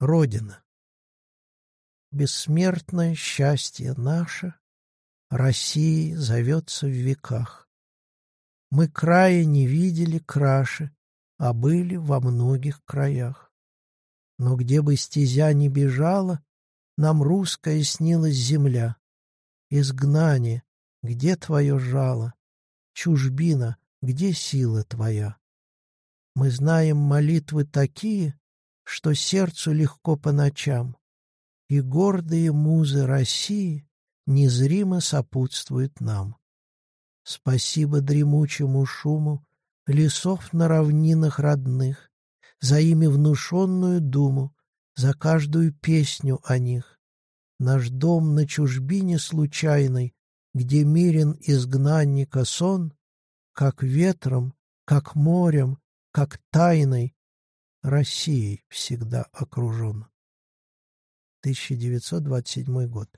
Родина. Бессмертное счастье наше России зовется в веках. Мы края не видели краше, А были во многих краях. Но где бы стезя ни бежала, Нам русская снилась земля. Изгнание, где твое жало? Чужбина, где сила твоя? Мы знаем молитвы такие, что сердцу легко по ночам, и гордые музы России незримо сопутствуют нам. Спасибо дремучему шуму лесов на равнинах родных, за ими внушенную думу, за каждую песню о них. Наш дом на чужбине случайной, где мирен изгнанника сон, как ветром, как морем, как тайной Россией всегда окружен. 1927 год.